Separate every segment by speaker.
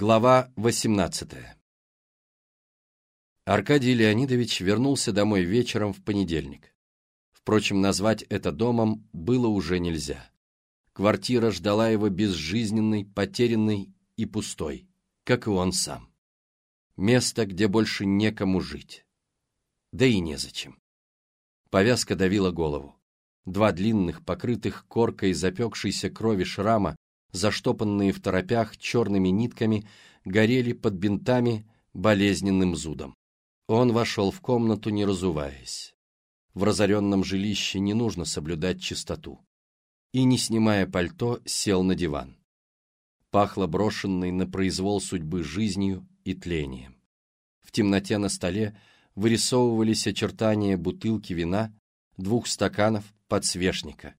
Speaker 1: Глава 18 Аркадий Леонидович вернулся домой вечером в понедельник. Впрочем, назвать это домом было уже нельзя. Квартира ждала его безжизненной, потерянной и пустой, как и он сам. Место, где больше некому жить. Да и незачем. Повязка давила голову. Два длинных, покрытых коркой запекшейся крови шрама заштопанные в торопях черными нитками, горели под бинтами болезненным зудом. Он вошел в комнату, не разуваясь. В разоренном жилище не нужно соблюдать чистоту. И, не снимая пальто, сел на диван. Пахло брошенной на произвол судьбы жизнью и тлением. В темноте на столе вырисовывались очертания бутылки вина, двух стаканов, подсвечника,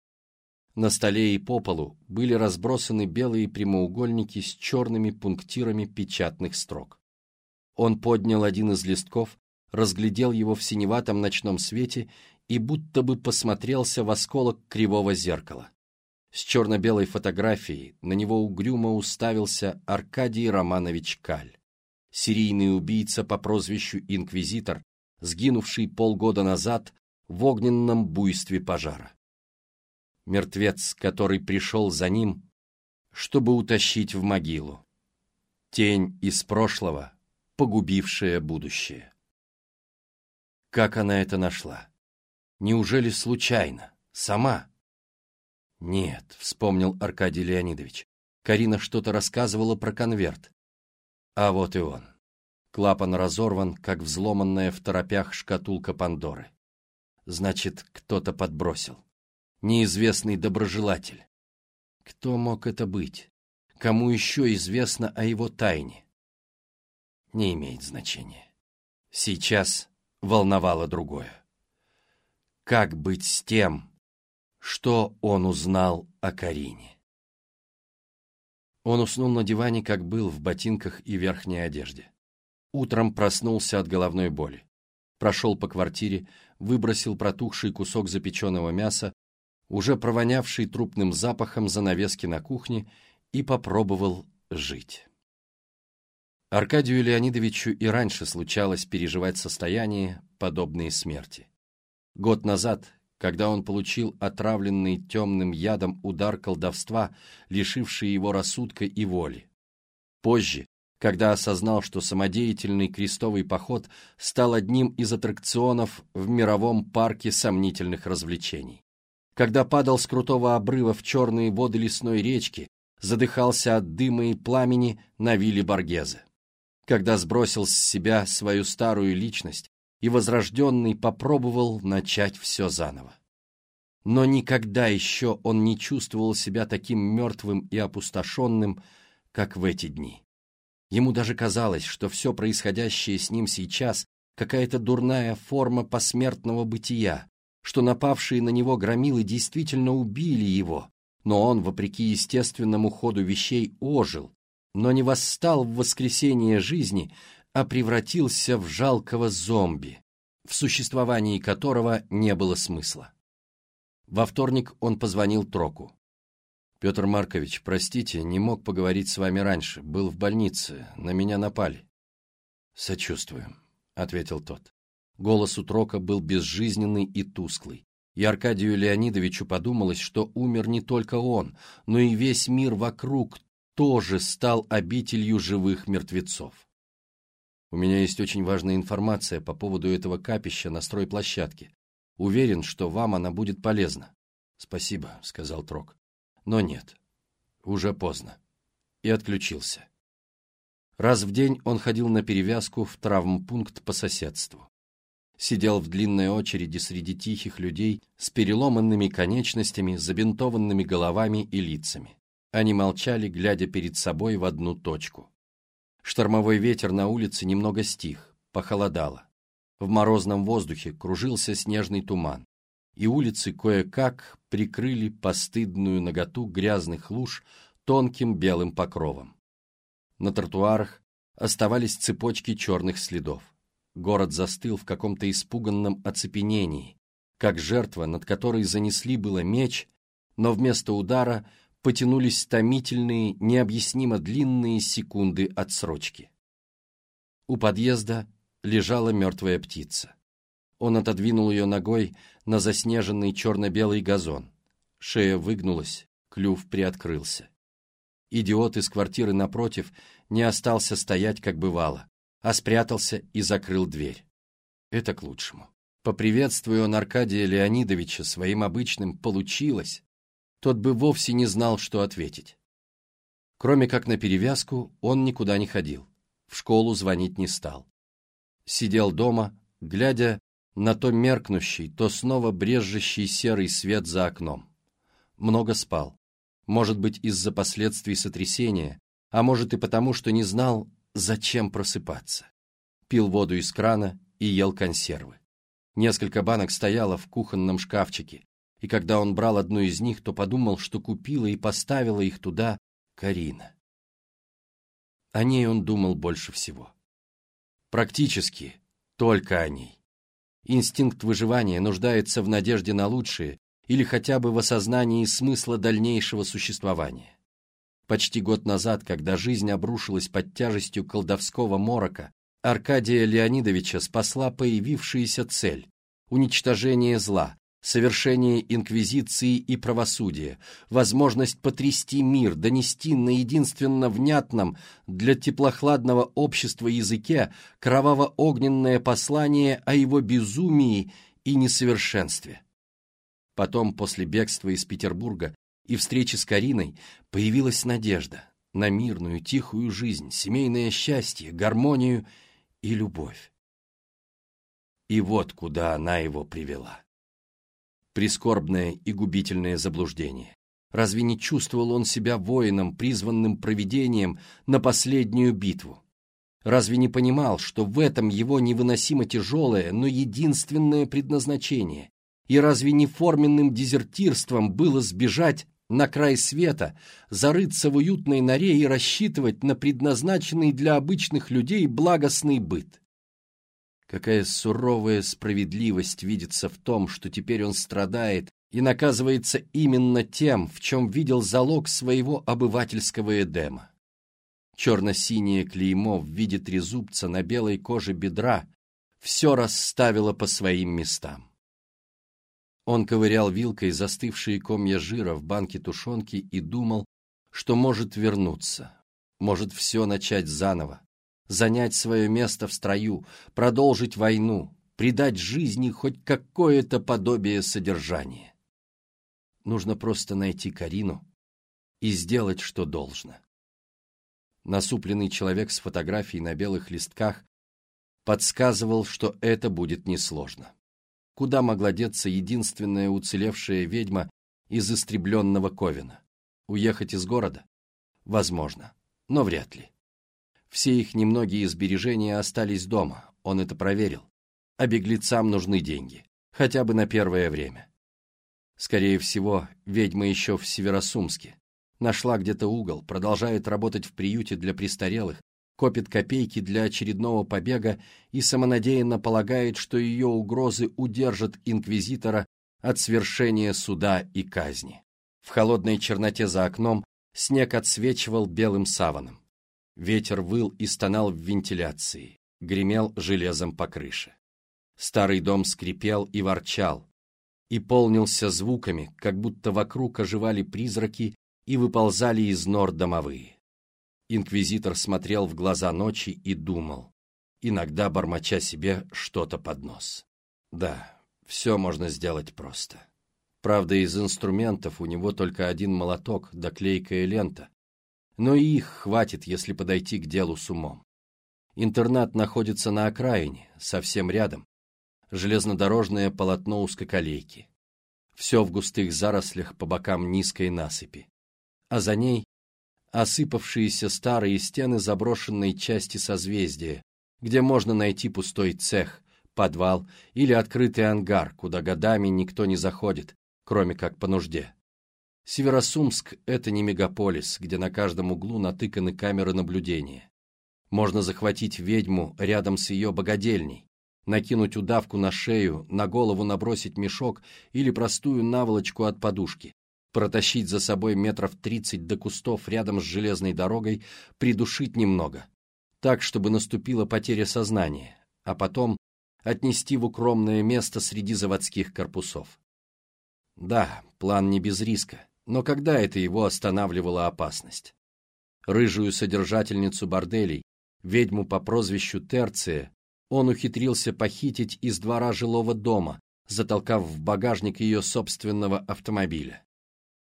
Speaker 1: на столе и по полу были разбросаны белые прямоугольники с черными пунктирами печатных строк. Он поднял один из листков, разглядел его в синеватом ночном свете и будто бы посмотрелся в осколок кривого зеркала. С черно-белой фотографией на него угрюмо уставился Аркадий Романович Каль, серийный убийца по прозвищу Инквизитор, сгинувший полгода назад в огненном буйстве пожара мертвец, который пришел за ним, чтобы утащить в могилу. Тень из прошлого, погубившая будущее. Как она это нашла? Неужели случайно? Сама? Нет, вспомнил Аркадий Леонидович. Карина что-то рассказывала про конверт. А вот и он. Клапан разорван, как взломанная в торопях шкатулка Пандоры. Значит, кто-то подбросил неизвестный доброжелатель. Кто мог это быть? Кому еще известно о его тайне? Не имеет значения. Сейчас волновало другое. Как быть с тем, что он узнал о Карине? Он уснул на диване, как был, в ботинках и верхней одежде. Утром проснулся от головной боли. Прошел по квартире, выбросил протухший кусок запеченного мяса, уже провонявший трупным запахом занавески на кухне, и попробовал жить. Аркадию Леонидовичу и раньше случалось переживать состояние, подобные смерти. Год назад, когда он получил отравленный темным ядом удар колдовства, лишивший его рассудка и воли. Позже, когда осознал, что самодеятельный крестовый поход стал одним из аттракционов в мировом парке сомнительных развлечений когда падал с крутого обрыва в черные воды лесной речки, задыхался от дыма и пламени на вилле Боргезе. Когда сбросил с себя свою старую личность и возрожденный попробовал начать все заново. Но никогда еще он не чувствовал себя таким мертвым и опустошенным, как в эти дни. Ему даже казалось, что все происходящее с ним сейчас какая-то дурная форма посмертного бытия, что напавшие на него громилы действительно убили его, но он, вопреки естественному ходу вещей, ожил, но не восстал в воскресение жизни, а превратился в жалкого зомби, в существовании которого не было смысла. Во вторник он позвонил Троку. «Петр Маркович, простите, не мог поговорить с вами раньше, был в больнице, на меня напали». «Сочувствую», — ответил тот. Голос у Трока был безжизненный и тусклый. И Аркадию Леонидовичу подумалось, что умер не только он, но и весь мир вокруг тоже стал обителью живых мертвецов. У меня есть очень важная информация по поводу этого капища на стройплощадке. Уверен, что вам она будет полезна. Спасибо, сказал Трок. Но нет, уже поздно. И отключился. Раз в день он ходил на перевязку в травмпункт по соседству сидел в длинной очереди среди тихих людей с переломанными конечностями, забинтованными головами и лицами. Они молчали, глядя перед собой в одну точку. Штормовой ветер на улице немного стих, похолодало. В морозном воздухе кружился снежный туман, и улицы кое-как прикрыли постыдную наготу грязных луж тонким белым покровом. На тротуарах оставались цепочки черных следов. Город застыл в каком-то испуганном оцепенении, как жертва, над которой занесли было меч, но вместо удара потянулись томительные, необъяснимо длинные секунды отсрочки. У подъезда лежала мертвая птица. Он отодвинул ее ногой на заснеженный черно-белый газон. Шея выгнулась, клюв приоткрылся. Идиот из квартиры напротив не остался стоять, как бывало, а спрятался и закрыл дверь. Это к лучшему. Поприветствуя он Аркадия Леонидовича своим обычным «получилось», тот бы вовсе не знал, что ответить. Кроме как на перевязку, он никуда не ходил, в школу звонить не стал. Сидел дома, глядя на то меркнущий, то снова брежущий серый свет за окном. Много спал, может быть, из-за последствий сотрясения, а может и потому, что не знал, зачем просыпаться. Пил воду из крана и ел консервы. Несколько банок стояло в кухонном шкафчике, и когда он брал одну из них, то подумал, что купила и поставила их туда Карина. О ней он думал больше всего. Практически только о ней. Инстинкт выживания нуждается в надежде на лучшее или хотя бы в осознании смысла дальнейшего существования. Почти год назад, когда жизнь обрушилась под тяжестью колдовского морока, Аркадия Леонидовича спасла появившаяся цель – уничтожение зла, совершение инквизиции и правосудия, возможность потрясти мир, донести на единственно внятном для теплохладного общества языке кроваво-огненное послание о его безумии и несовершенстве. Потом, после бегства из Петербурга и встречи с Кариной, появилась надежда на мирную, тихую жизнь, семейное счастье, гармонию и любовь. И вот куда она его привела. Прискорбное и губительное заблуждение. Разве не чувствовал он себя воином, призванным провидением на последнюю битву? Разве не понимал, что в этом его невыносимо тяжелое, но единственное предназначение? И разве не форменным дезертирством было сбежать на край света, зарыться в уютной норе и рассчитывать на предназначенный для обычных людей благостный быт? Какая суровая справедливость видится в том, что теперь он страдает и наказывается именно тем, в чем видел залог своего обывательского эдема. Черно-синее клеймо в виде трезубца на белой коже бедра все расставило по своим местам. Он ковырял вилкой застывшие комья жира в банке тушенки и думал, что может вернуться, может все начать заново, занять свое место в строю, продолжить войну, придать жизни хоть какое-то подобие содержания. Нужно просто найти Карину и сделать, что должно. Насупленный человек с фотографией на белых листках подсказывал, что это будет несложно. Куда могла деться единственная уцелевшая ведьма из истребленного Ковина? Уехать из города? Возможно, но вряд ли. Все их немногие сбережения остались дома, он это проверил. А беглецам нужны деньги, хотя бы на первое время. Скорее всего, ведьма еще в Северосумске. Нашла где-то угол, продолжает работать в приюте для престарелых, копит копейки для очередного побега и самонадеянно полагает, что ее угрозы удержат инквизитора от свершения суда и казни. В холодной черноте за окном снег отсвечивал белым саваном. Ветер выл и стонал в вентиляции, гремел железом по крыше. Старый дом скрипел и ворчал, и полнился звуками, как будто вокруг оживали призраки и выползали из нор домовые. Инквизитор смотрел в глаза ночи и думал, иногда бормоча себе что-то под нос. Да, все можно сделать просто. Правда, из инструментов у него только один молоток да клейкая лента, но и их хватит, если подойти к делу с умом. Интернат находится на окраине, совсем рядом. Железнодорожное полотно узкоколейки. Все в густых зарослях по бокам низкой насыпи. А за ней осыпавшиеся старые стены заброшенной части созвездия, где можно найти пустой цех, подвал или открытый ангар, куда годами никто не заходит, кроме как по нужде. Северосумск – это не мегаполис, где на каждом углу натыканы камеры наблюдения. Можно захватить ведьму рядом с ее богадельней, накинуть удавку на шею, на голову набросить мешок или простую наволочку от подушки, Протащить за собой метров тридцать до кустов рядом с железной дорогой, придушить немного, так, чтобы наступила потеря сознания, а потом отнести в укромное место среди заводских корпусов. Да, план не без риска, но когда это его останавливала опасность? Рыжую содержательницу борделей, ведьму по прозвищу Терция, он ухитрился похитить из двора жилого дома, затолкав в багажник ее собственного автомобиля.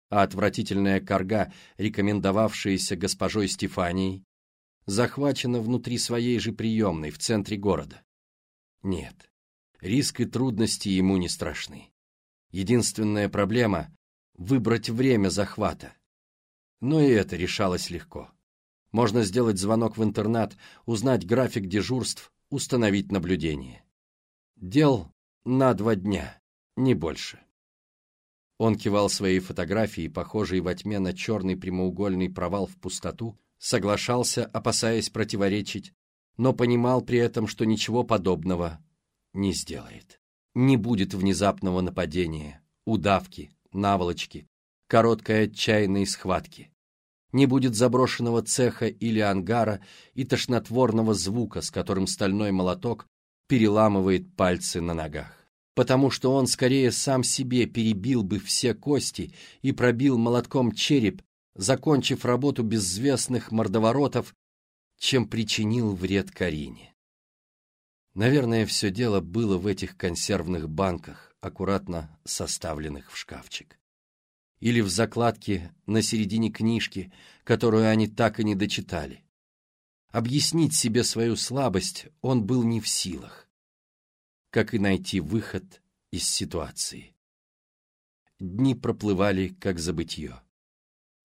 Speaker 1: А отвратительная корга, рекомендовавшаяся госпожой Стефанией, захвачена внутри своей же приемной в центре города. Нет, риск и трудности ему не страшны. Единственная проблема — выбрать время захвата. Но и это решалось легко. Можно сделать звонок в интернат, узнать график дежурств, установить наблюдение. Дел на два дня, не больше. Он кивал своей фотографии, похожей во тьме на черный прямоугольный провал в пустоту, соглашался, опасаясь противоречить, но понимал при этом, что ничего подобного не сделает. Не будет внезапного нападения, удавки, наволочки, короткой отчаянной схватки. Не будет заброшенного цеха или ангара и тошнотворного звука, с которым стальной молоток переламывает пальцы на ногах. Потому что он скорее сам себе перебил бы все кости и пробил молотком череп, закончив работу безвестных мордоворотов, чем причинил вред Карине. Наверное, все дело было в этих консервных банках, аккуратно составленных в шкафчик. Или в закладке на середине книжки, которую они так и не дочитали. Объяснить себе свою слабость он был не в силах. Как и найти выход из ситуации. Дни проплывали, как забытье.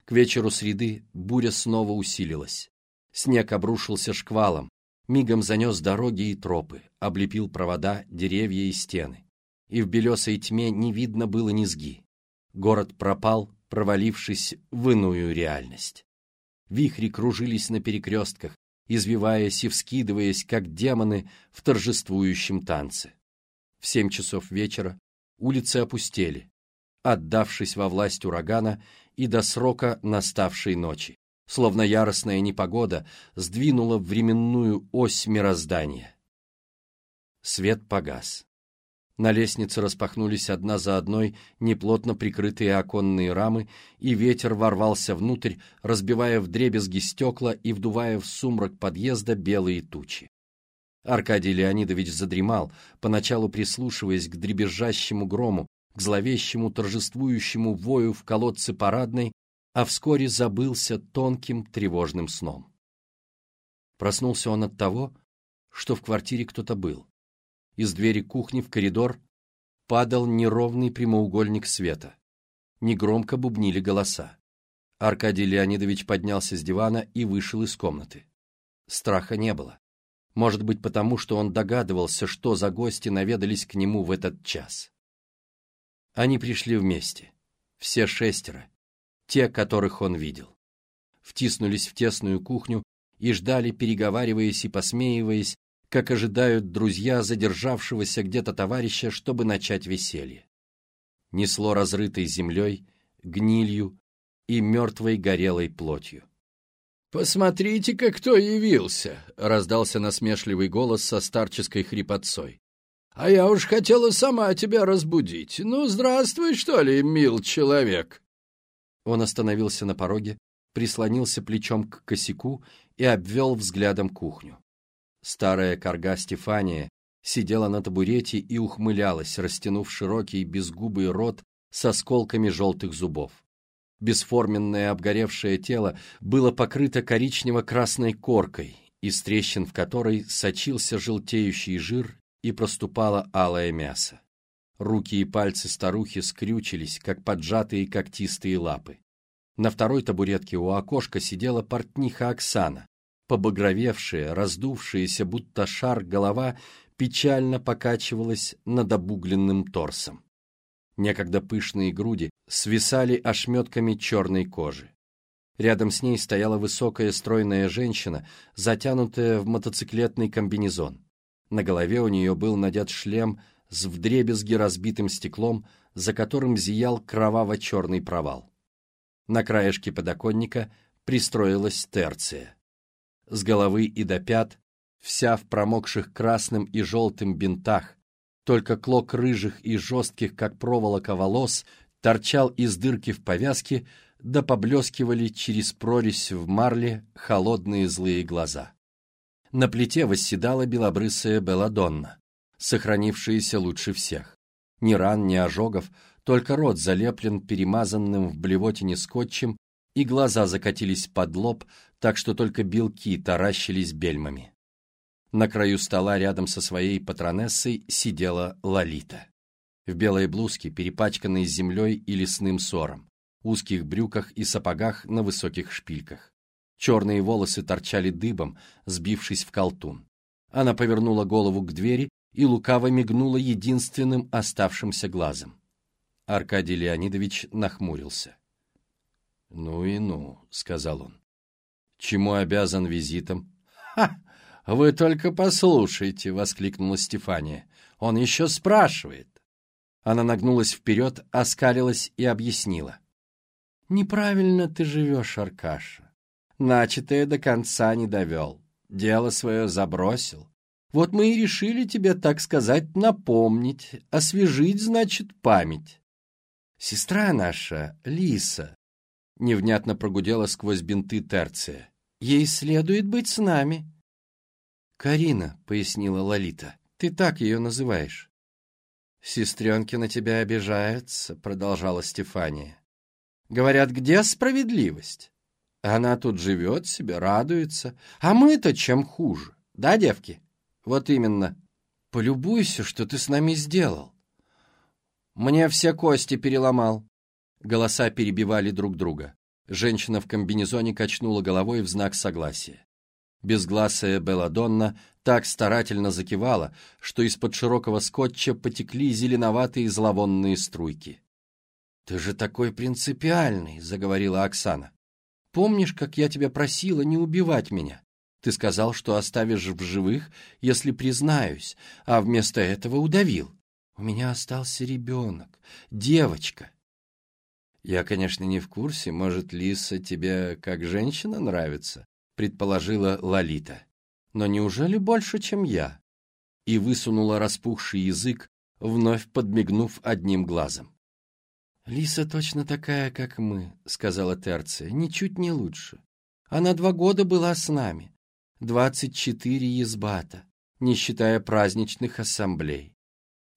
Speaker 1: К вечеру среды буря снова усилилась. Снег обрушился шквалом, мигом занес дороги и тропы, облепил провода, деревья и стены. И в белесой тьме не видно было низги. Город пропал, провалившись в иную реальность. Вихри кружились на перекрестках, извиваясь и вскидываясь, как демоны в торжествующем танце. В семь часов вечера улицы опустели, отдавшись во власть урагана и до срока наставшей ночи, словно яростная непогода сдвинула временную ось мироздания. Свет погас. На лестнице распахнулись одна за одной неплотно прикрытые оконные рамы, и ветер ворвался внутрь, разбивая вдребезги стекла и вдувая в сумрак подъезда белые тучи. Аркадий Леонидович задремал, поначалу прислушиваясь к дребезжащему грому, к зловещему торжествующему вою в колодце парадной, а вскоре забылся тонким тревожным сном. Проснулся он от того, что в квартире кто-то был. Из двери кухни в коридор падал неровный прямоугольник света. Негромко бубнили голоса. Аркадий Леонидович поднялся с дивана и вышел из комнаты. Страха не было. Может быть, потому что он догадывался, что за гости наведались к нему в этот час. Они пришли вместе, все шестеро, те, которых он видел. Втиснулись в тесную кухню и ждали, переговариваясь и посмеиваясь, как ожидают друзья задержавшегося где-то товарища, чтобы начать веселье. Несло разрытой землей, гнилью и мертвой горелой плотью.
Speaker 2: «Посмотрите-ка, кто явился!» — раздался насмешливый голос со старческой хрипотцой. А я уж хотела сама тебя разбудить. Ну, здравствуй, что ли, мил человек!»
Speaker 1: Он остановился на пороге, прислонился плечом к косяку и обвел взглядом кухню. Старая корга Стефания сидела на табурете и ухмылялась, растянув широкий безгубый рот с осколками желтых зубов. Бесформенное обгоревшее тело было покрыто коричнево-красной коркой, из трещин в которой сочился желтеющий жир и проступало алое мясо. Руки и пальцы старухи скрючились, как поджатые когтистые лапы. На второй табуретке у окошка сидела портниха Оксана. Побагровевшая, раздувшаяся, будто шар голова, печально покачивалась над обугленным торсом. Некогда пышные груди свисали ошметками черной кожи. Рядом с ней стояла высокая стройная женщина, затянутая в мотоциклетный комбинезон. На голове у нее был надет шлем с вдребезги разбитым стеклом, за которым зиял кроваво-черный провал. На краешке подоконника пристроилась терция. С головы и до пят, вся в промокших красным и желтым бинтах, только клок рыжих и жестких, как проволока волос, торчал из дырки в повязке, да поблескивали через прорезь в марле холодные злые глаза. На плите восседала белобрысая Беладонна, сохранившаяся лучше всех. Ни ран, ни ожогов, только рот залеплен перемазанным в блевотине скотчем, и глаза закатились под лоб, так что только белки таращились бельмами. На краю стола рядом со своей патронессой сидела Лолита. В белой блузке, перепачканной землей и лесным сором, узких брюках и сапогах на высоких шпильках. Черные волосы торчали дыбом, сбившись в колтун. Она повернула голову к двери и лукаво мигнула единственным оставшимся глазом. Аркадий Леонидович нахмурился. «Ну и ну», — сказал он. «Чему обязан визитом?» «Ха! Вы только послушайте!» — воскликнула Стефания. «Он еще спрашивает!» Она нагнулась вперед, оскалилась и объяснила. «Неправильно ты живешь, Аркаша. Начатое до конца не довел. Дело свое забросил. Вот мы и решили тебе, так сказать, напомнить, освежить, значит, память. Сестра наша, Лиса, невнятно прогудела сквозь бинты Терция. Ей следует быть с нами. Карина, пояснила Лолита, ты так ее называешь. Сестренки на тебя обижаются, продолжала Стефания. Говорят, где справедливость? Она тут живет себе, радуется. А мы-то чем хуже, да, девки? Вот именно. Полюбуйся, что ты с нами сделал. Мне все кости переломал. Голоса перебивали друг друга. Женщина в комбинезоне качнула головой в знак согласия. Безгласая Белладонна так старательно закивала, что из-под широкого скотча потекли зеленоватые зловонные струйки. «Ты же такой принципиальный», — заговорила Оксана. «Помнишь, как я тебя просила не убивать меня? Ты сказал, что оставишь в живых, если признаюсь, а вместо этого удавил. У меня остался ребенок, девочка. Я, конечно, не в курсе, может, Лиса тебе как женщина нравится, предположила Лолита. Но неужели больше, чем я? И высунула распухший язык, вновь подмигнув одним глазом. «Лиса точно такая, как мы», — сказала Терция, — «ничуть не лучше. Она два года была с нами, двадцать четыре езбата, не считая праздничных ассамблей.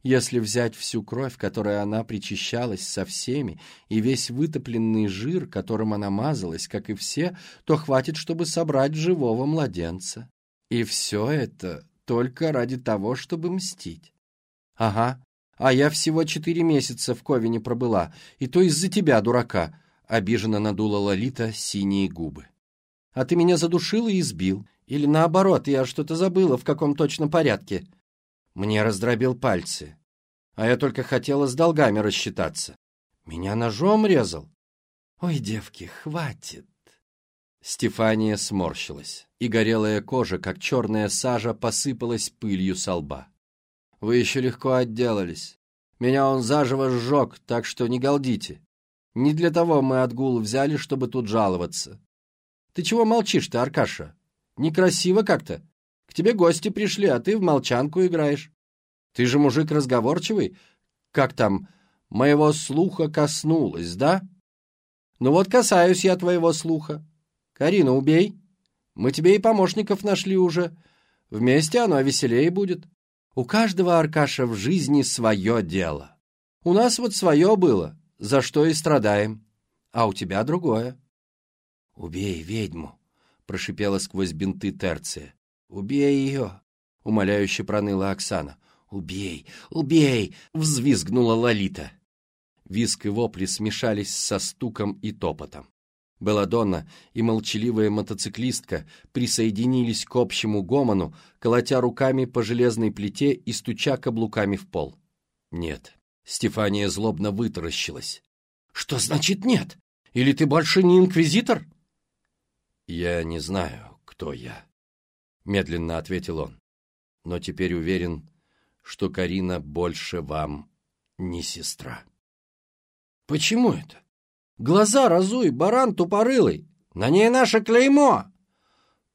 Speaker 1: Если взять всю кровь, которой она причащалась со всеми, и весь вытопленный жир, которым она мазалась, как и все, то хватит, чтобы собрать живого младенца. И все это только ради того, чтобы мстить. Ага, а я всего четыре месяца в Ковине пробыла, и то из-за тебя, дурака, — обиженно надула Лолита синие губы. А ты меня задушил и избил. Или наоборот, я что-то забыла, в каком точно порядке. Мне раздробил пальцы. А я только хотела с долгами рассчитаться. Меня ножом резал. Ой, девки, хватит. Стефания сморщилась, и горелая кожа, как черная сажа, посыпалась пылью со лба. Вы еще легко отделались. Меня он заживо сжег, так что не галдите. Не для того мы отгул взяли, чтобы тут жаловаться. Ты чего молчишь-то, Аркаша? Некрасиво как-то. К тебе гости пришли, а ты в молчанку играешь. Ты же мужик разговорчивый. Как там, моего слуха коснулась, да? Ну вот касаюсь я твоего слуха. Карина, убей. Мы тебе и помощников нашли уже. Вместе оно веселее будет. У каждого Аркаша в жизни свое дело. У нас вот свое было, за что и страдаем. А у тебя другое. Убей ведьму, прошипела сквозь бинты Терция. «Убей ее!» — умоляюще проныла Оксана. «Убей! Убей!» — взвизгнула Лолита. Виск и вопли смешались со стуком и топотом. Беладонна и молчаливая мотоциклистка присоединились к общему гомону, колотя руками по железной плите и стуча каблуками в пол. «Нет». Стефания злобно вытаращилась. «Что значит нет? Или ты больше не инквизитор?» «Я не знаю, кто я», — медленно ответил он. «Но теперь уверен, что Карина больше вам не сестра». «Почему это?
Speaker 2: Глаза разуй, баран тупорылый! На ней наше клеймо!»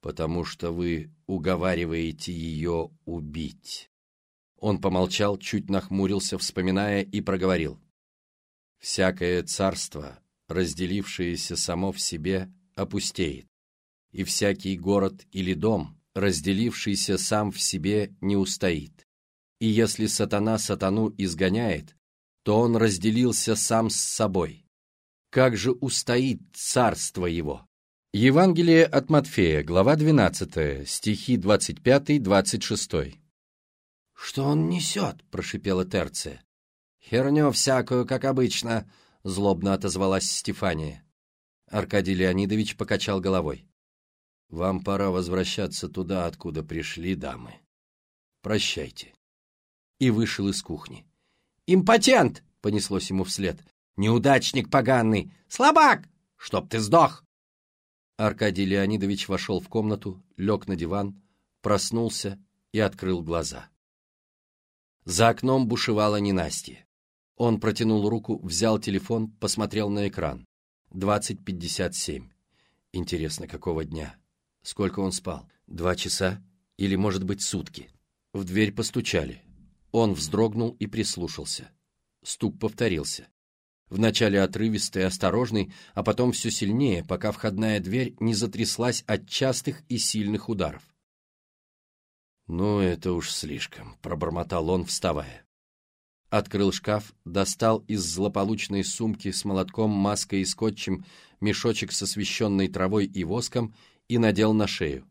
Speaker 1: «Потому что вы уговариваете ее убить». Он помолчал, чуть нахмурился, вспоминая, и проговорил. «Всякое царство, разделившееся само в себе, опустеет, и всякий город или дом, разделившийся сам в себе, не устоит. И если сатана сатану изгоняет, то он разделился сам с собой. Как же устоит царство его? Евангелие от Матфея, глава 12, стихи 25-26.
Speaker 2: «Что он несет?» — прошипела Терция. «Херню всякую, как обычно», — злобно отозвалась Стефания.
Speaker 1: Аркадий Леонидович покачал головой. «Вам пора возвращаться туда, откуда пришли дамы. Прощайте». И вышел из кухни.
Speaker 2: «Импотент!» — понеслось ему вслед. «Неудачник поганый! Слабак! Чтоб ты сдох!»
Speaker 1: Аркадий Леонидович вошел в комнату, лег на диван, проснулся и открыл глаза. За окном бушевало ненастье. Он протянул руку, взял телефон, посмотрел на экран. 20.57. Интересно, какого дня? Сколько он спал? Два часа? Или, может быть, сутки? В дверь постучали. Он вздрогнул и прислушался. Стук повторился. Вначале отрывистый, осторожный, а потом все сильнее, пока входная дверь не затряслась от частых и сильных ударов. «Ну, это уж слишком», — пробормотал он, вставая. Открыл шкаф, достал из злополучной сумки с молотком, маской и скотчем мешочек с освещенной травой и воском и надел на шею.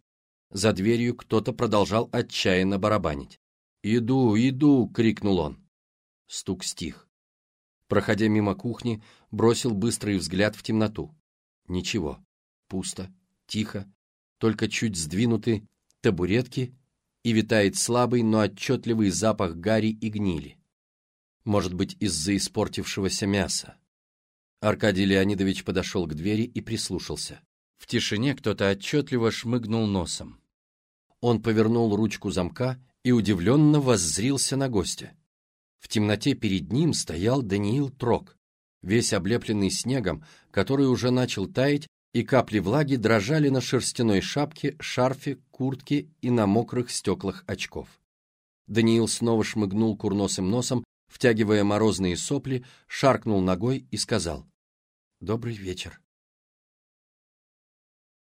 Speaker 1: За дверью кто-то продолжал отчаянно барабанить. «Иду, иду!» — крикнул он. Стук стих. Проходя мимо кухни, бросил быстрый взгляд в темноту. Ничего. Пусто, тихо, только чуть сдвинуты табуретки и витает слабый, но отчетливый запах гари и гнили. Может быть, из-за испортившегося мяса. Аркадий Леонидович подошел к двери и прислушался. В тишине кто-то отчетливо шмыгнул носом. Он повернул ручку замка и удивленно воззрился на гостя. В темноте перед ним стоял Даниил Трок, весь облепленный снегом, который уже начал таять и капли влаги дрожали на шерстяной шапке, шарфе, куртке и на мокрых стеклах очков. Даниил снова шмыгнул курносым носом, втягивая морозные сопли, шаркнул ногой и сказал «Добрый вечер».